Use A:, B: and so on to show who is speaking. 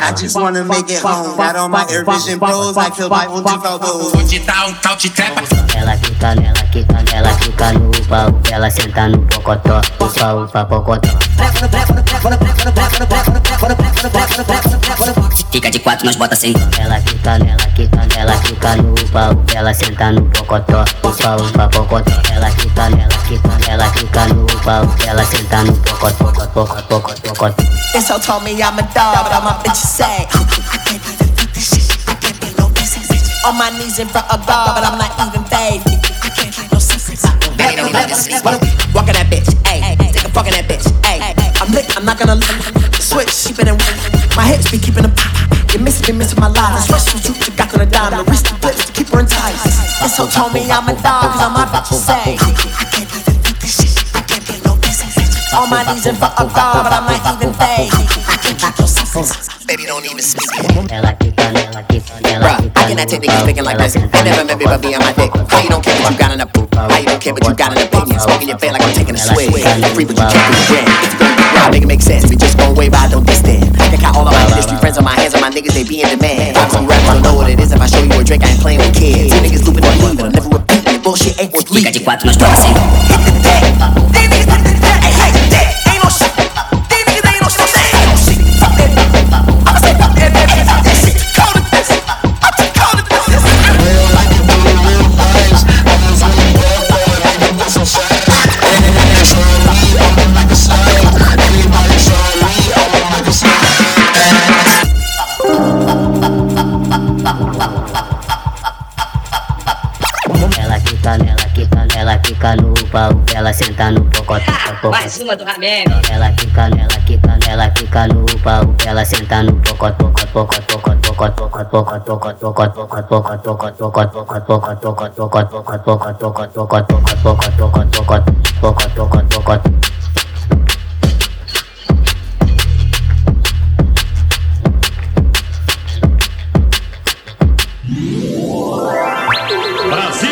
A: I just wanna make it home. Got all my Air Vision Pros. I kill my own devour.
B: Vou te dar um tal de trepa.
C: Ela quica, ela quica, ela quica no pau. Ela senta no pocotó, upa, upa, pocotó.
D: Fica de quatro, nós bota sem.
C: Ela quica, ela quica, ela quica no pau. Ela senta no pocotó, upa, upa, pocotó. Ela quica, ela quica, ela quica no pau. Ela senta no pocotó, pocotó, pocotó, pocotó.
E: This hoe told me I'm a dog, but my bitches say I can't even fuck this shit. I can't be low this bitch. On my knees in front of God, but I'm not even fake. I can't like no secrets. Walking that bitch, ayy. Take a fucking that bitch, ayy. I'm lit, I'm not gonna switch. Been in be keeping a You missing, you missing my life. Switch from truth to got to the dime. The wrist flips to keep her entice. This hoe told me I'm a dog, cause I'm my bitches say I can't even fuck this shit. I can't be this bitch. On my knees in front of God, but I'm not even fake. I can't keep your secrets.
D: Baby, don't even speak. Bruh, I cannot take niggas thinking like this. They never met me but be on my dick. How you don't care but you got an opinion? How you don't care but you got an opinion? Smoking your bed like I'm taking a swig. Free but you can't do the brand. If you gonna be wild, make it make sense. We just by, don't distance. I can niggas, they be in demand. I'm some rap, I know what it is. If I show you a drink, I ain't playing with kids. You niggas looping and leaving, I'll never repeat. Your bullshit ain't worth leaving.
C: ela fica no pau, ela senta no pocotó.
F: Mais uma do Ramel.
C: Ela fica, ela fica, ela fica no pau, ela senta no pocotó, pocotó, pocotó, pocotó, pocotó, pocotó, pocotó, pocotó, pocotó, pocotó, pocotó, pocotó, pocotó, pocotó, pocotó, pocotó, Brasil!